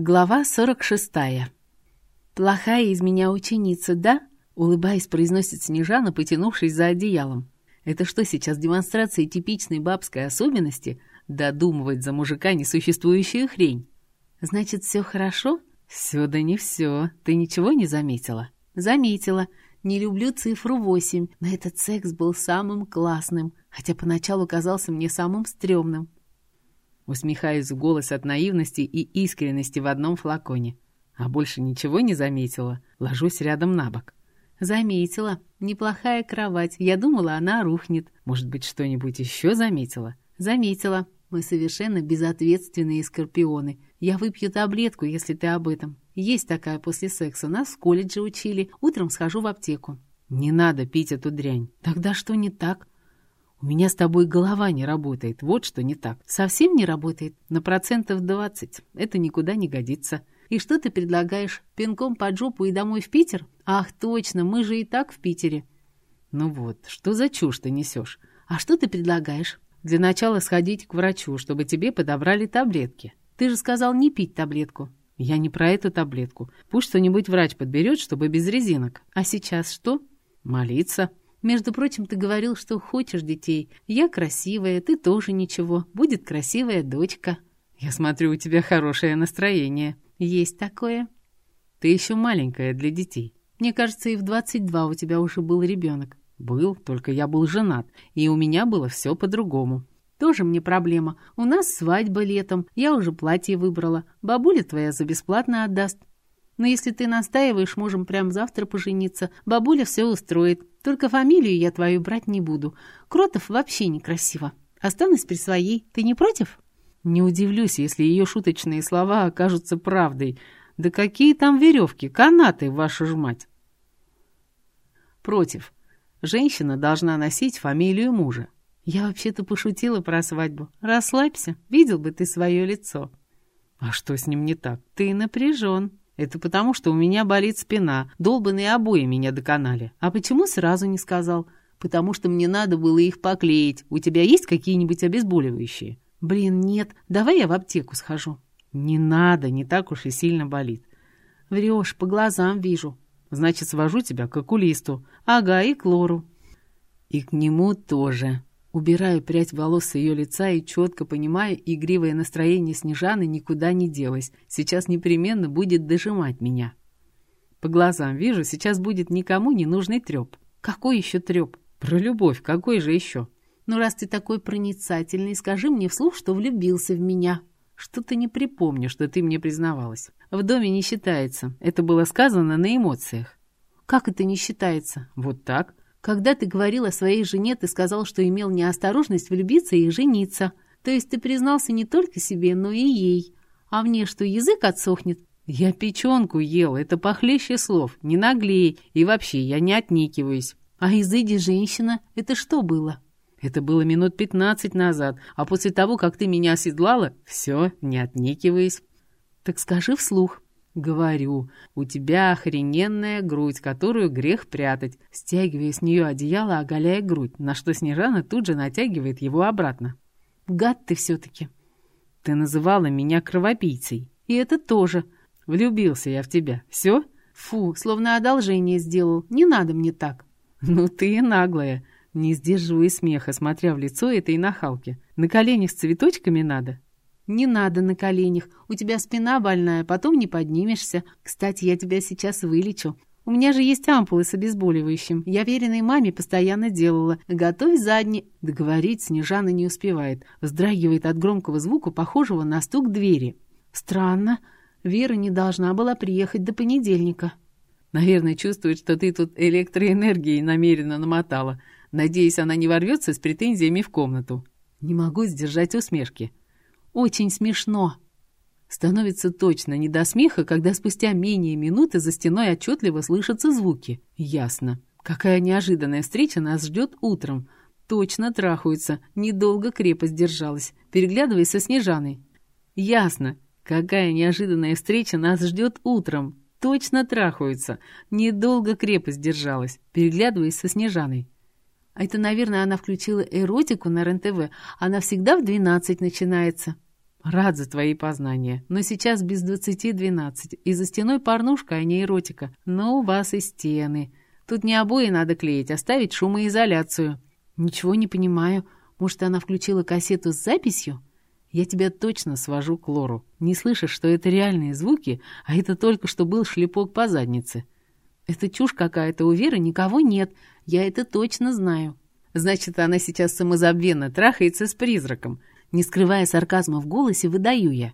Глава 46. «Плохая из меня ученица, да?» Улыбаясь, произносит Снежана, потянувшись за одеялом. «Это что сейчас, демонстрация типичной бабской особенности? Додумывать за мужика несуществующую хрень?» «Значит, все хорошо?» «Все да не все. Ты ничего не заметила?» «Заметила. Не люблю цифру восемь, но этот секс был самым классным, хотя поначалу казался мне самым стрёмным. Усмехаюсь в голос от наивности и искренности в одном флаконе. А больше ничего не заметила. Ложусь рядом на бок. Заметила. Неплохая кровать. Я думала, она рухнет. Может быть, что-нибудь еще заметила? Заметила. Мы совершенно безответственные скорпионы. Я выпью таблетку, если ты об этом. Есть такая после секса. Нас в колледже учили. Утром схожу в аптеку. Не надо пить эту дрянь. Тогда что не так? У меня с тобой голова не работает, вот что не так. Совсем не работает? На процентов двадцать. Это никуда не годится. И что ты предлагаешь? Пинком под жопу и домой в Питер? Ах, точно, мы же и так в Питере. Ну вот, что за чушь ты несешь? А что ты предлагаешь? Для начала сходить к врачу, чтобы тебе подобрали таблетки. Ты же сказал не пить таблетку. Я не про эту таблетку. Пусть что-нибудь врач подберет, чтобы без резинок. А сейчас что? Молиться. Между прочим, ты говорил, что хочешь детей. Я красивая, ты тоже ничего. Будет красивая дочка. Я смотрю, у тебя хорошее настроение. Есть такое. Ты еще маленькая для детей. Мне кажется, и в 22 у тебя уже был ребенок. Был, только я был женат, и у меня было все по-другому. Тоже мне проблема. У нас свадьба летом, я уже платье выбрала. Бабуля твоя за бесплатно отдаст. Но если ты настаиваешь, можем прямо завтра пожениться. Бабуля все устроит. Только фамилию я твою брать не буду. Кротов вообще некрасиво. Останусь при своей. Ты не против?» Не удивлюсь, если ее шуточные слова окажутся правдой. Да какие там веревки, канаты, вашу ж мать! Против. Женщина должна носить фамилию мужа. Я вообще-то пошутила про свадьбу. Расслабься, видел бы ты свое лицо. А что с ним не так? Ты напряжен. Это потому, что у меня болит спина. Долбанные обои меня доконали. А почему сразу не сказал? Потому что мне надо было их поклеить. У тебя есть какие-нибудь обезболивающие? Блин, нет. Давай я в аптеку схожу. Не надо, не так уж и сильно болит. Врешь, по глазам вижу. Значит, свожу тебя к окулисту. Ага, и к Лору. И к нему тоже. Убираю прядь волос с ее лица и четко понимаю, игривое настроение Снежаны никуда не делось. Сейчас непременно будет дожимать меня. По глазам вижу, сейчас будет никому не нужный треп. Какой еще треп? Про любовь, какой же еще? Ну, раз ты такой проницательный, скажи мне вслух, что влюбился в меня. Что-то не припомню, что ты мне признавалась. В доме не считается. Это было сказано на эмоциях. Как это не считается? Вот так. Когда ты говорил о своей жене, ты сказал, что имел неосторожность влюбиться и жениться. То есть ты признался не только себе, но и ей. А мне что, язык отсохнет? Я печенку ел, это похлеще слов. Не наглей. И вообще, я не отникиваюсь. А изыди женщина, это что было? Это было минут пятнадцать назад, а после того, как ты меня оседлала, все, не отникиваясь. Так скажи вслух. Говорю, у тебя охрененная грудь, которую грех прятать, стягивая с нее одеяло, оголяя грудь, на что Снежана тут же натягивает его обратно. Гад ты все-таки. Ты называла меня кровопийцей. И это тоже. Влюбился я в тебя. Все? Фу, словно одолжение сделал. Не надо мне так. Ну ты и наглая. Не сдерживая смеха, смотря в лицо этой нахалки. На коленях с цветочками надо. «Не надо на коленях. У тебя спина больная, потом не поднимешься. Кстати, я тебя сейчас вылечу. У меня же есть ампулы с обезболивающим. Я веренной маме постоянно делала. Готовь задний...» Договорить Снежана не успевает. Вздрагивает от громкого звука, похожего на стук двери. «Странно. Вера не должна была приехать до понедельника». «Наверное, чувствует, что ты тут электроэнергией намеренно намотала. Надеюсь, она не ворвется с претензиями в комнату». Не могу сдержать усмешки. Очень смешно. Становится точно не до смеха, когда спустя менее минуты за стеной отчетливо слышатся звуки. Ясно. Какая неожиданная встреча нас ждет утром. Точно трахаются. Недолго крепость держалась. Переглядываясь со Снежаной. Ясно. Какая неожиданная встреча нас ждет утром. Точно трахаются. Недолго крепость держалась. Переглядываясь со Снежаной. Это, наверное, она включила эротику на РЕН-ТВ. Она всегда в 12 начинается. Рад за твои познания, но сейчас без двадцати двенадцать, и за стеной порнушка, а не эротика. Но у вас и стены. Тут не обои надо клеить, а ставить шумоизоляцию. Ничего не понимаю. Может, она включила кассету с записью? Я тебя точно свожу к Лору. Не слышишь, что это реальные звуки, а это только что был шлепок по заднице. Это чушь какая-то, у Веры никого нет. Я это точно знаю. Значит, она сейчас самозабвенно трахается с призраком. Не скрывая сарказма в голосе, выдаю я.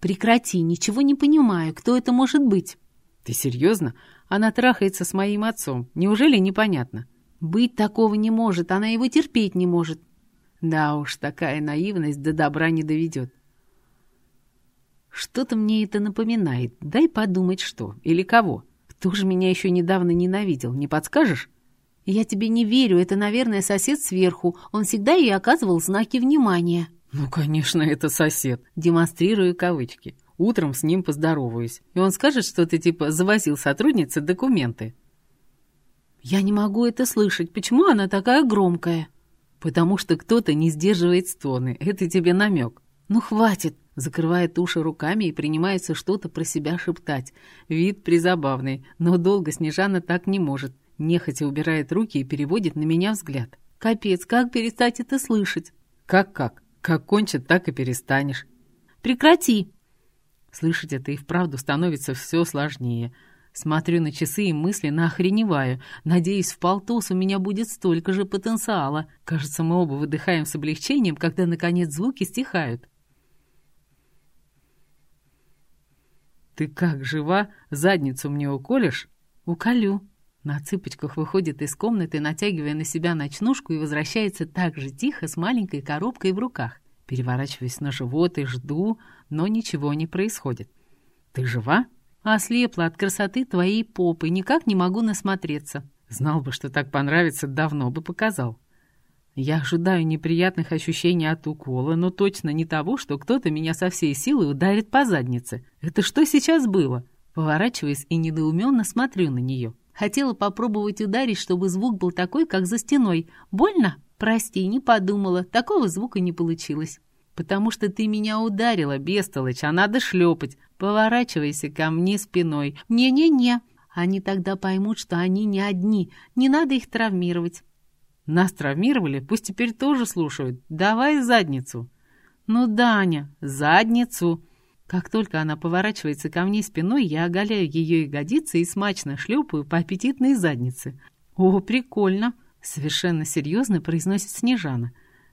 Прекрати, ничего не понимаю, кто это может быть. Ты серьезно? Она трахается с моим отцом. Неужели непонятно? Быть такого не может, она его терпеть не может. Да уж, такая наивность до добра не доведет. Что-то мне это напоминает. Дай подумать, что. Или кого. Кто же меня еще недавно ненавидел, не подскажешь? Я тебе не верю, это, наверное, сосед сверху. Он всегда ей оказывал знаки внимания. Ну, конечно, это сосед. Демонстрирую кавычки. Утром с ним поздороваюсь. И он скажет, что ты типа завозил сотруднице документы. Я не могу это слышать. Почему она такая громкая? Потому что кто-то не сдерживает стоны. Это тебе намек. Ну, хватит закрывает уши руками и принимается что-то про себя шептать. Вид призабавный, но долго Снежана так не может. Нехотя убирает руки и переводит на меня взгляд. «Капец, как перестать это слышать?» «Как-как? Как кончит, так и перестанешь». «Прекрати!» Слышать это и вправду становится все сложнее. Смотрю на часы и мысленно охреневаю. Надеюсь, в полтос у меня будет столько же потенциала. Кажется, мы оба выдыхаем с облегчением, когда, наконец, звуки стихают. «Ты как, жива? Задницу мне уколешь?» «Уколю». На цыпочках выходит из комнаты, натягивая на себя ночнушку и возвращается так же тихо с маленькой коробкой в руках. Переворачиваясь на живот и жду, но ничего не происходит. «Ты жива?» «Ослепла от красоты твоей попы, никак не могу насмотреться». «Знал бы, что так понравится, давно бы показал». Я ожидаю неприятных ощущений от укола, но точно не того, что кто-то меня со всей силы ударит по заднице. Это что сейчас было? Поворачиваясь и недоуменно смотрю на нее. Хотела попробовать ударить, чтобы звук был такой, как за стеной. Больно? Прости, не подумала. Такого звука не получилось. Потому что ты меня ударила, бестолочь, а надо шлепать. Поворачивайся ко мне спиной. Не-не-не. Они тогда поймут, что они не одни. Не надо их травмировать. Нас травмировали, пусть теперь тоже слушают. Давай задницу. Ну, Даня, задницу. Как только она поворачивается ко мне спиной, я оголяю ее ягодицы и смачно шлепаю по аппетитной заднице. О, прикольно. Совершенно серьезно произносит Снежана.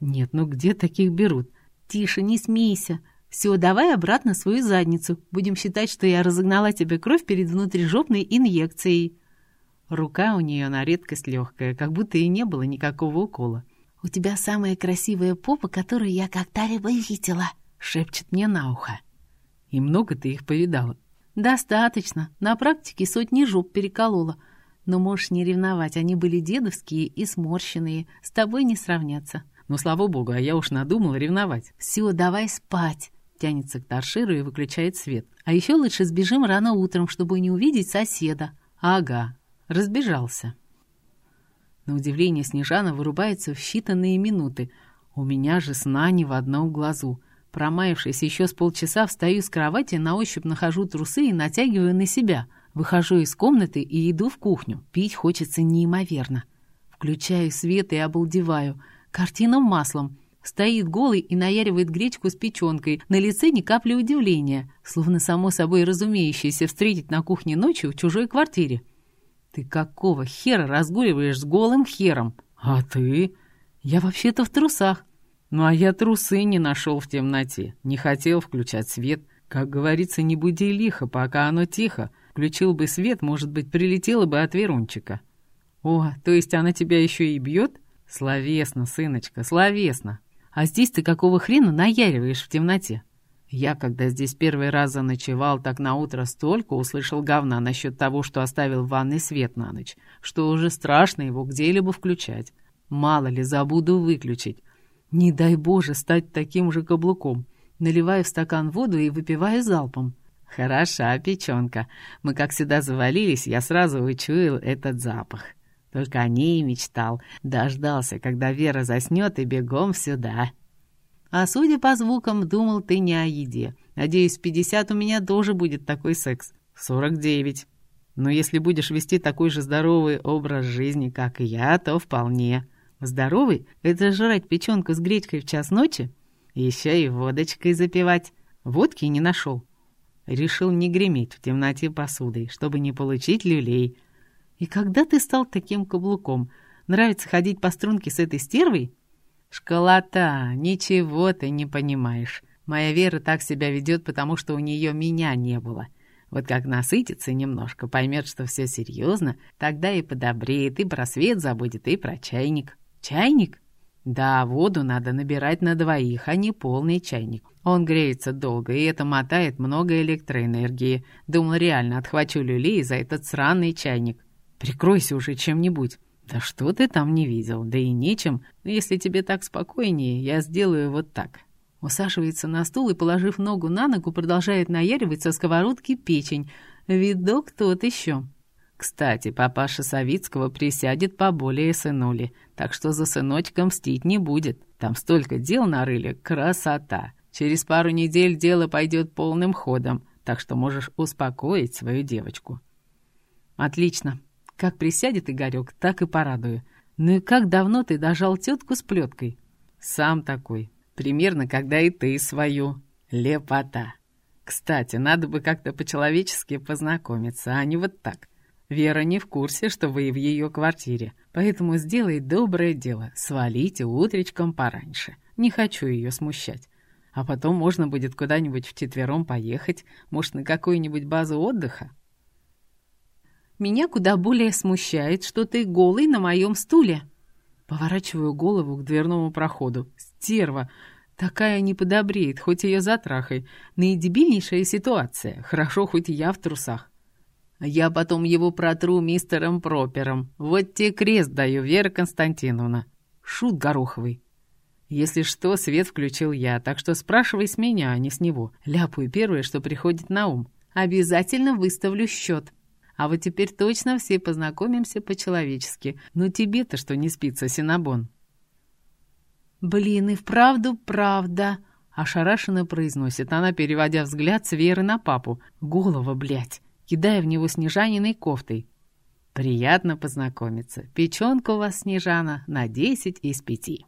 Нет, ну где таких берут? Тише, не смейся. Все, давай обратно свою задницу. Будем считать, что я разогнала тебе кровь перед внутрижопной инъекцией. Рука у нее на редкость легкая, как будто и не было никакого укола. «У тебя самая красивая попа, которую я когда-либо видела», — шепчет мне на ухо. «И много ты их повидала?» «Достаточно. На практике сотни жоп переколола. Но можешь не ревновать, они были дедовские и сморщенные. С тобой не сравнятся». «Ну, слава богу, а я уж надумала ревновать». «Все, давай спать», — тянется к торшеру и выключает свет. «А еще лучше сбежим рано утром, чтобы не увидеть соседа». «Ага, разбежался. На удивление Снежана вырубается в считанные минуты. У меня же сна ни в одном глазу. Промаявшись еще с полчаса, встаю с кровати, на ощупь нахожу трусы и натягиваю на себя. Выхожу из комнаты и иду в кухню. Пить хочется неимоверно. Включаю свет и обалдеваю. Картина маслом. Стоит голый и наяривает гречку с печенкой. На лице ни капли удивления, словно само собой разумеющееся встретить на кухне ночью в чужой квартире. «Ты какого хера разгуливаешь с голым хером?» «А ты?» «Я вообще-то в трусах». «Ну, а я трусы не нашел в темноте. Не хотел включать свет. Как говорится, не буди лихо, пока оно тихо. Включил бы свет, может быть, прилетела бы от Верунчика». «О, то есть она тебя еще и бьет?» «Словесно, сыночка, словесно. А здесь ты какого хрена наяриваешь в темноте?» Я, когда здесь первый раз заночевал, так на утро столько услышал говна насчет того, что оставил в ванной свет на ночь, что уже страшно его где-либо включать. Мало ли, забуду выключить. Не дай Боже стать таким же каблуком. Наливаю в стакан воду и выпиваю залпом. Хороша печенка. Мы как сюда завалились, я сразу учуял этот запах. Только о ней мечтал. Дождался, когда Вера заснет, и бегом сюда. А судя по звукам, думал ты не о еде. Надеюсь, 50 у меня тоже будет такой секс. 49. Но если будешь вести такой же здоровый образ жизни, как и я, то вполне. Здоровый — это жрать печенку с гречкой в час ночи? Еще и водочкой запивать. Водки не нашел. Решил не греметь в темноте посудой, чтобы не получить люлей. И когда ты стал таким каблуком? Нравится ходить по струнке с этой стервой? Школота, ничего ты не понимаешь. Моя Вера так себя ведет, потому что у нее меня не было. Вот как насытится немножко, поймет, что все серьезно, тогда и подобреет, и про свет забудет, и про чайник. Чайник? Да, воду надо набирать на двоих, а не полный чайник. Он греется долго, и это мотает много электроэнергии. Думал, реально отхвачу люлей за этот сраный чайник. Прикройся уже чем-нибудь. Да что ты там не видел? Да и нечем. Если тебе так спокойнее, я сделаю вот так. Усаживается на стул и, положив ногу на ногу, продолжает наяривать со сковородки печень. Видок тот еще. Кстати, папаша Савицкого присядет поболее сынули, так что за сыночком мстить не будет. Там столько дел нарыли, красота. Через пару недель дело пойдет полным ходом, так что можешь успокоить свою девочку. Отлично. Как присядет Игорек, так и порадую. Ну и как давно ты дожал тетку с плеткой? Сам такой. Примерно, когда и ты свою. Лепота. Кстати, надо бы как-то по-человечески познакомиться, а не вот так. Вера не в курсе, что вы в ее квартире, поэтому сделай доброе дело, свалите утречком пораньше. Не хочу ее смущать. А потом можно будет куда-нибудь вчетвером поехать, может, на какую-нибудь базу отдыха. Меня куда более смущает, что ты голый на моем стуле. Поворачиваю голову к дверному проходу. Стерва! Такая не подобреет, хоть ее затрахай. Наидебильнейшая ситуация. Хорошо, хоть я в трусах. Я потом его протру мистером Пропером. Вот те крест даю, Вера Константиновна. Шут гороховый. Если что, свет включил я, так что спрашивай с меня, а не с него. Ляпаю первое, что приходит на ум. Обязательно выставлю счет. А вот теперь точно все познакомимся по-человечески. Но тебе-то что не спится, Синабон?» «Блин, и вправду правда!» Ошарашенно произносит она, переводя взгляд с Веры на папу. «Голова, блядь!» Кидая в него Снежаниной кофтой. «Приятно познакомиться. Печенка у вас, Снежана, на десять из пяти».